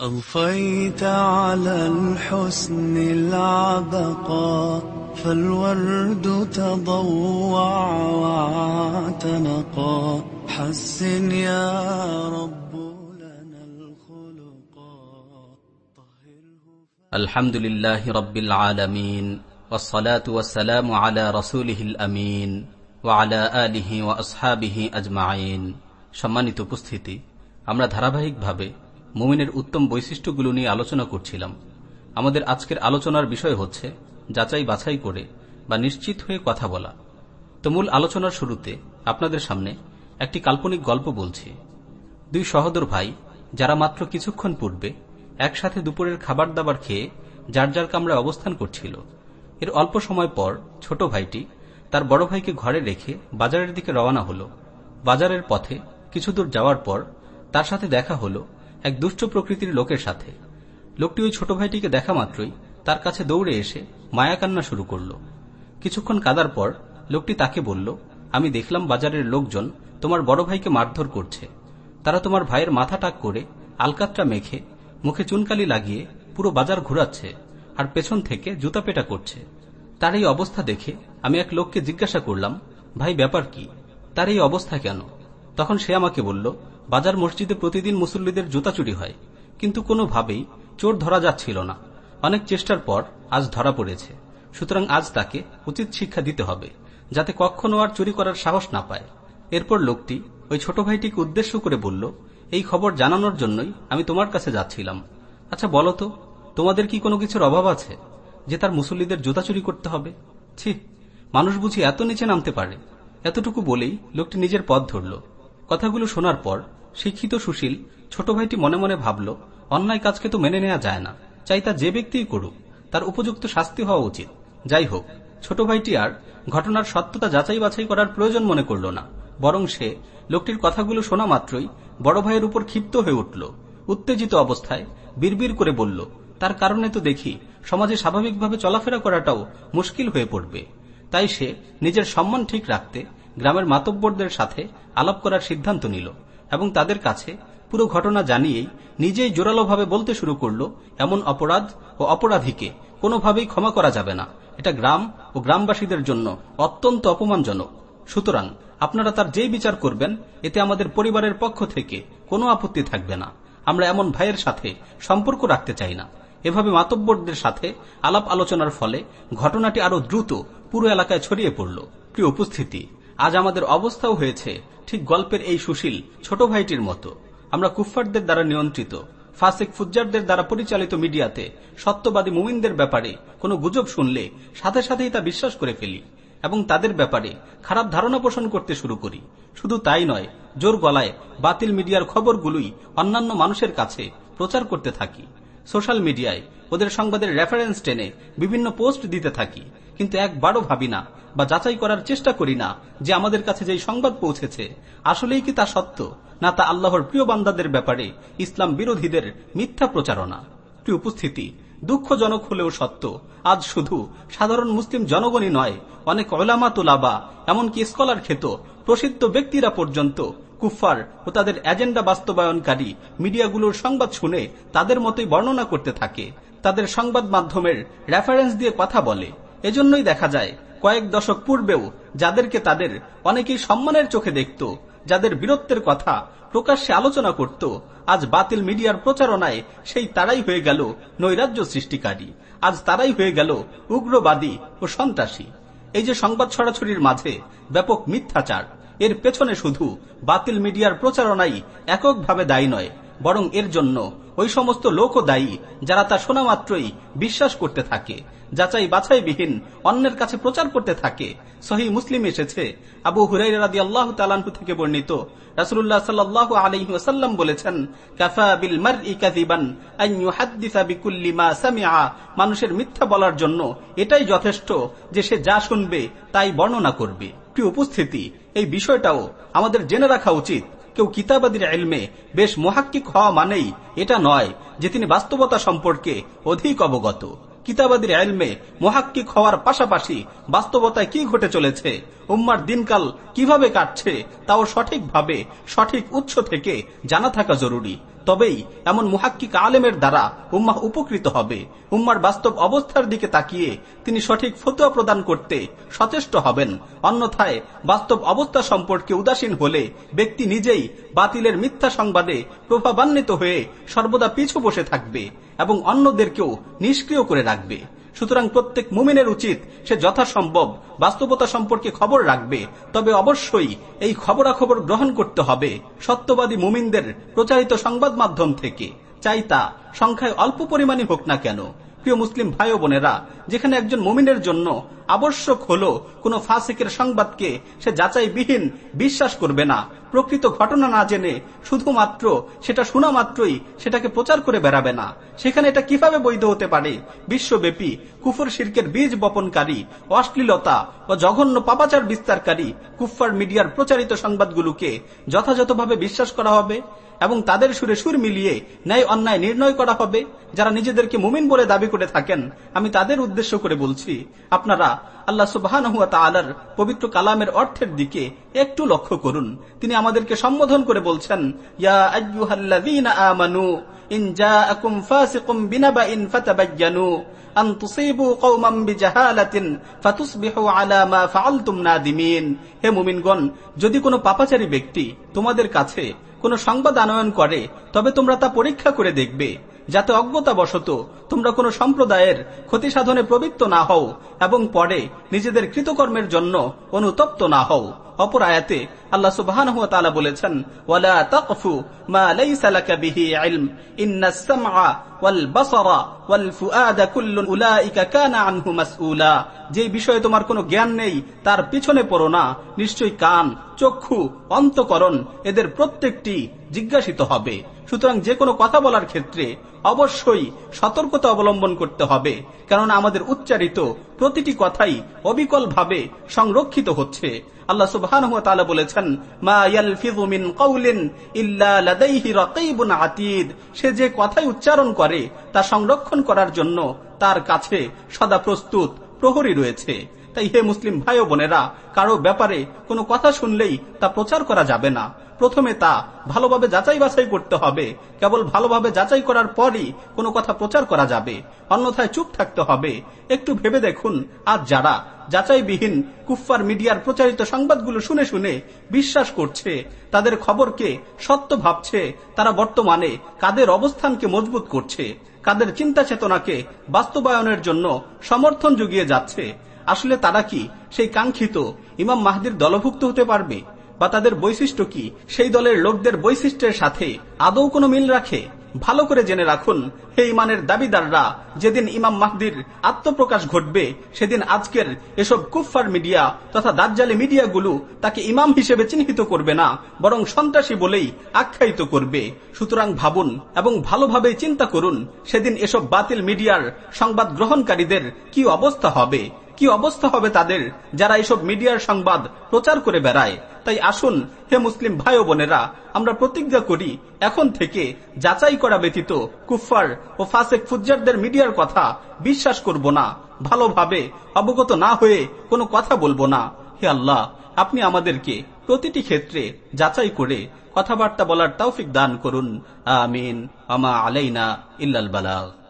أضفيت على الحسن العبقى فالورد تضوع واعتنقا حسن يا رب لنا الخلقا الحمد لله رب العالمين والصلاة والسلام على رسوله الأمين وعلى آله وأصحابه أجمعين সম্মানিত উপস্থিতি আমরা ধারাবাহিকভাবে মুমিনের উত্তম বৈশিষ্ট্যগুলো নিয়ে আলোচনা করছিলাম। আমাদের আজকের আলোচনার বিষয় হচ্ছে যাচাই বাছাই করে বা নিশ্চিত হয়ে কথা বলা। তো মূল আলোচনার শুরুতে আপনাদের সামনে একটি কাল্পনিক গল্প বলছি। দুই সহদর ভাই, যারা মাত্র কিছুক্ষণ পূর্বে একসাথে দুপুরের খাবার দাবার খেয়ে যার যার কামরায় অবস্থান করছিল। এর অল্প সময় পর ছোট ভাইটি তার বড় ভাইকে ঘরে রেখে বাজারের দিকে রওনা হল। বাজারের পথে কিছু দূর যাওয়ার পর তার সাথে দেখা হল এক দুষ্ট প্রকৃতির লোকের সাথে। লোকটি ওই ছোট ভাইটিকে দেখা মাত্রই তার কাছে দৌড়ে এসে মায়া কান্না শুরু করল। কিছুক্ষণ কাদার পর লোকটি তাকে বলল, আমি দেখলাম বাজারের লোকজন তোমার বড় ভাইকে মারধর করছে। তারা তোমার ভাইয়ের মাথা টাক করে আলকাত্রা মেখে মুখে চুনকালি লাগিয়ে পুরো বাজার ঘুরাচ্ছে আর পেছন থেকে জুতা পেটা করছে। তার এই অবস্থা দেখে আমি এক লোককে জিজ্ঞাসা করলাম, ভাই, ব্যাপার কি? তার এই অবস্থা কেন? তখন সে আমাকে বলল বাজার মসজিদে প্রতিদিন মুসল্লিদের জুতা চুরি হয়। কিন্তু কোনোভাবেই চোর ধরা যাচ্ছিল না। অনেক চেষ্টার পর আজ ধরা পড়েছে। সুতরাং আজ তাকে উচিত শিক্ষা দিতে হবে, যাতে কখনো আর চুরি করার সাহস না পায়। এরপর লোকটি ওই ছোট ভাইটিকে উদ্দেশ্য করে বলল, এই খবর জানানোর জন্যই আমি তোমার কাছে যাচ্ছিলাম। আচ্ছা বলো তো, তোমাদের কি কোনো কিছুর অভাব আছে, যে তার মুসল্লিদের জুতা চুরি করতে হবে? ছি, মানুষ বুঝি এত নিচে নামতে পারে। এতটুকু বলেই লোকটি নিজের পথ ধরল। কথাগুলো শোনার পর শিক্ষিত সুশীল ছোট ভাইটি মনে মনে ভাবল, অন্যায় কাজকে তো মেনে নেওয়া যায় না। চাই তা যে ব্যক্তিই করুক, তার উপযুক্ত শাস্তি হওয়া উচিত। যাই হোক, ছোট ভাইটি আর ঘটনার সত্যতা যাচাই বাছাই করার প্রয়োজন মনে করল না। বরং সে লোকটির কথাগুলো শোনা মাত্রই বড় ভাইয়ের উপর ক্ষিপ্ত হয়ে উঠল। উত্তেজিত অবস্থায় বিড়বিড় করে বলল, তার কারণে তো দেখি সমাজে স্বাভাবিকভাবে চলাফেরা করাটাও মুশকিল হয়ে পড়বে। তাই সে নিজের সম্মান ঠিক রাখতে গ্রামের মাতব্বরদের সাথে আলাপ করার সিদ্ধান্ত নিল এবং তাদের কাছে পুরো ঘটনা জানিয়েই নিজেই জোরালোভাবে বলতে শুরু করল, এমন অপরাধ ও অপরাধীকে কোনোভাবেই ক্ষমা করা যাবে না। এটা গ্রাম ও গ্রামবাসীদের জন্য অত্যন্ত অপমানজনক। সুতরাং আপনারা তার যেই বিচার করবেন, এতে আমাদের পরিবারের পক্ষ থেকে কোনো আপত্তি থাকবে না। আমরা এমন ভাইয়ের সাথে সম্পর্ক রাখতে চাই না। এভাবে মাতব্বরদের সাথে আলাপ আলোচনার ফলে ঘটনাটি আরও দ্রুত পুরো এলাকায় ছড়িয়ে পড়ল। প্রিয় উপস্থিতি আজ আমাদের অবস্থাও হয়েছে ঠিক গল্পের এই সুশীল ছোট ভাইটির মতো। আমরা কুফফারদের দ্বারা নিয়ন্ত্রিত, ফাসিক ফুজ্জারদের দ্বারা পরিচালিত মিডিয়াতে সত্যবাদী মুমিনদের ব্যাপারে কোনো গুজব শুনলে সাথে সাথেই তা বিশ্বাস করে ফেলি এবং তাদের ব্যাপারে খারাপ ধারণা পোষণ করতে শুরু করি। শুধু তাই নয়, জোর গলায় বাতিল মিডিয়ার খবরগুলোই অন্যান্য মানুষের কাছে প্রচার করতে থাকি। সোশ্যাল মিডিয়ায় ওদের সংবাদের রেফারেন্স টেনে বিভিন্ন পোস্ট দিতে থাকি। কিন্তু একবারও ভাবি না বা যাচাই করার চেষ্টা করি না যে আমাদের কাছে যেই সংবাদ পৌঁছেছে, আসলেই কি তা সত্য, না তা আল্লাহর প্রিয় বান্দাদের ব্যাপারে ইসলাম বিরোধীদের মিথ্যা প্রচারণা? প্রিয় উপস্থিতি, দুঃখজনক হলেও সত্য, আজ শুধু সাধারণ মুসলিম জনগণই নয়, অনেক ওলামা তোলাবা, এমনকি স্কলার খেত, প্রসিদ্ধ ব্যক্তিরা পর্যন্ত কুফফার ও তাদের এজেন্ডা বাস্তবায়নকারী মিডিয়াগুলোর সংবাদ শুনে তাদের মতোই বর্ণনা করতে থাকে। তাদের সংবাদ মাধ্যমের রেফারেন্স দিয়ে কথা বলে। এজন্যই দেখা যায়, কয়েক দশক পূর্বেও যাদেরকে তাদের অনেকেই সম্মানের চোখে দেখত, যাদের বীরত্বের কথা প্রকাশ্যে আলোচনা করত, আজ বাতিল মিডিয়ার প্রচারণায় সেই তারাই হয়ে গেল নৈরাজ্য সৃষ্টিকারী, আজ তারাই হয়ে গেল উগ্রবাদী ও সন্ত্রাসী। এই যে সংবাদ ছড়াছড়ির মাঝে ব্যাপক মিথ্যাচার, এর পেছনে শুধু বাতিল মিডিয়ার প্রচারণাই এককভাবে দায়ী নয়, বরং এর জন্য ওই সমস্ত লোকও দায়ী, যারা তা শোনা মাত্রই বিশ্বাস করতে থাকে, যাচাই বাছাইবিহীন অন্যের কাছে প্রচার করতে থাকে। সহি মুসলিম এসেছে। আবু হুরাই রাদি আল্লাহ তালানহু থেকে বর্ণিত রাসুল্লাহ সাল্লাহ আলহি ওসাল্লাম বলেছেন, কাফা বিল মার মানুষের মিথ্যা বলার জন্য এটাই যথেষ্ট যে সে যা শুনবে তাই বর্ণনা করবে। উপস্থিতি, এই বিষয়টাও আমাদের জেনে রাখা উচিত। কেউ কিতাবাদির এলমে বেশ মহাক্কিক হওয়া মানেই এটা নয় যে তিনি বাস্তবতা সম্পর্কে অধিক অবগত। কিতাবাদির এলমে মহাক্কিক হওয়ার পাশাপাশি বাস্তবতায় কি ঘটে চলেছে, উম্মার দিনকাল কীভাবে কাটছে, তাও সঠিকভাবে সঠিক উৎস থেকে জানা থাকা জরুরি। তবেই এমন মুহাক্কিক আলেমের দ্বারা উম্মাহ উপকৃত হবে। উম্মার বাস্তব অবস্থার দিকে তাকিয়ে তিনি সঠিক ফতুয়া প্রদান করতে সচেষ্ট হবেন। অন্যথায় বাস্তব অবস্থা সম্পর্কে উদাসীন হলে ব্যক্তি নিজেই বাতিলের মিথ্যা সংবাদে প্রভাবান্বিত হয়ে সর্বদা পিছু বসে থাকবে এবং অন্যদেরকেও নিষ্ক্রিয় করে রাখবে। সুতরাং প্রত্যেক মুমিনের উচিত সে যথাসম্ভব বাস্তবতা সম্পর্কে খবর রাখবে। তবে অবশ্যই এই খবরাখবর গ্রহণ করতে হবে সত্যবাদী মুমিনদের প্রচারিত সংবাদ মাধ্যম থেকে। চাই তা সংখ্যায় অল্প পরিমাণে হোক না কেন। প্রিয় মুসলিম ভাই বোনেরা, যেখানে একজন মুমিনের জন্য আবশ্যক হল কোন ফাসিকের সংবাদকে সে যাচাইবিহীন বিশ্বাস করবে না। প্রকৃত ঘটনা না জেনে শুধুমাত্র সেটা শোনা মাত্রই সেটাকে প্রচার করে বেড়াবে না। সেখানে এটা কীভাবে বৈধ হতে পারে? বিশ্বব্যাপী কুফর শির্কের বীজ বপনকারী, অশ্লীলতা ও জঘন্য পাপাচার বিস্তারকারী কুফার মিডিয়ার প্রচারিত সংবাদগুলোকে যথাযথভাবে বিশ্বাস করা হবে? এবং তাদের সুরে সুর মিলিয়ে ন্যায় অন্যায় নির্ণয় করা হবে। যারা নিজেদেরকে মুমিন বলে দাবি করে থাকেন, আমি তাদের উদ্দেশ্য করে বলছি, আপনারা আল্লাহ সুবাহ তালার পবিত্র কালামের অর্থের দিকে একটু লক্ষ্য করুন। তিনি আমাদেরকে সম্বোধন করে বলছেন, ইয়া আমানু হে মুমিনগণ, যদি কোনো পাপাচারী ব্যক্তি তোমাদের কাছে কোনো সংবাদ আনয়ন করে তবে তোমরা তা পরীক্ষা করে দেখবে। যাতে অজ্ঞতা বশত তোমরা কোনো সম্প্রদায়ের ক্ষতি সাধনে প্রবৃত্ত না হও এবং পরে নিজেদের কৃতকর্মের জন্য অনুতপ্ত না হও। অপর আয়াতে আল্লাহ সুবহান বলেছেন, ওয়ালা যে বিষয়ে তোমার কোনো জ্ঞান নেই, তার পিছনে পড়ো না। নিশ্চয়ই কান, চক্ষু, অন্তকরণ এদের প্রত্যেকটি জিজ্ঞাসিত হবে। সুতরাং যে কোনো কথা বলার ক্ষেত্রে অবশ্যই সতর্কতা অবলম্বন করতে হবে, কেননা আমাদের উচ্চারিত প্রতিটি কথাই অবিকল ভাবে সংরক্ষিত হচ্ছে। আল্লাহ সুবহান বলেছেন সে যে কথাই উচ্চারণ করে, তা সংরক্ষণ করার জন্য তার কাছে সদা প্রস্তুত, প্রহরী রয়েছে। তাই হে মুসলিম ভাই বোনেরা, কারও ব্যাপারে কোনো কথা শুনলেই তা প্রচার করা যাবে না। প্রথমে তা ভালোভাবে যাচাই বাছাই করতে হবে। কেবল ভালোভাবে যাচাই করার পরই কোনো কথা প্রচার করা যাবে। অন্যথায় চুপ থাকতে হবে। একটু ভেবে দেখুন। আজ যারা যাচাইবিহীন কুফফার মিডিয়ার প্রচারিত সংবাদগুলো শুনে শুনে বিশ্বাস করছে, তাদের খবরকে সত্য ভাবছে, তারা বর্তমানে কাদের অবস্থানকে মজবুত করছে, কাদের চিন্তা চেতনাকে বাস্তবায়নের জন্য সমর্থন জুগিয়ে যাচ্ছে, আসলে তারা কি সেই কাঙ্ক্ষিত ইমাম মাহদির দলভুক্ত হতে পারবে? বা তাদের বৈশিষ্ট্য কি? সেই দলের লোকদের বৈশিষ্ট্যের সাথে আদৌ কোনো মিল রাখে? ভালো করে জেনে রাখুন, হে ইমানের দাবিদাররা, যেদিন ইমাম মাহদির আত্মপ্রকাশ ঘটবে, সেদিন আজকের এসব কুফফার মিডিয়া তথা দাজ্জালি মিডিয়াগুলো তাকে ইমাম হিসেবে চিহ্নিত করবে না, বরং সন্ত্রাসী বলেই আখ্যায়িত করবে। সুতরাং ভাবুন এবং ভালোভাবে চিন্তা করুন, সেদিন এসব বাতিল মিডিয়ার সংবাদ গ্রহণকারীদের কি অবস্থা হবে? কি অবস্থা হবে তাদের, যারা এসব মিডিয়ার সংবাদ প্রচার করে বেড়ায়? তাই আসুন, হে মুসলিম ভাই বোনেরা, আমরা প্রতিজ্ঞা করি, এখন থেকে যাচাই করা ব্যতীত কুফার ও ফাসেক ফুজ্জারদের মিডিয়ার কথা বিশ্বাস করব না, ভালোভাবে অবগত না হয়ে কোনো কথা বলব না। হে আল্লাহ, আপনি আমাদেরকে প্রতিটি ক্ষেত্রে যাচাই করে কথাবার্তা বলার তৌফিক দান করুন। আমিন। আমা আলাইনা ইল্লাল বালাগ।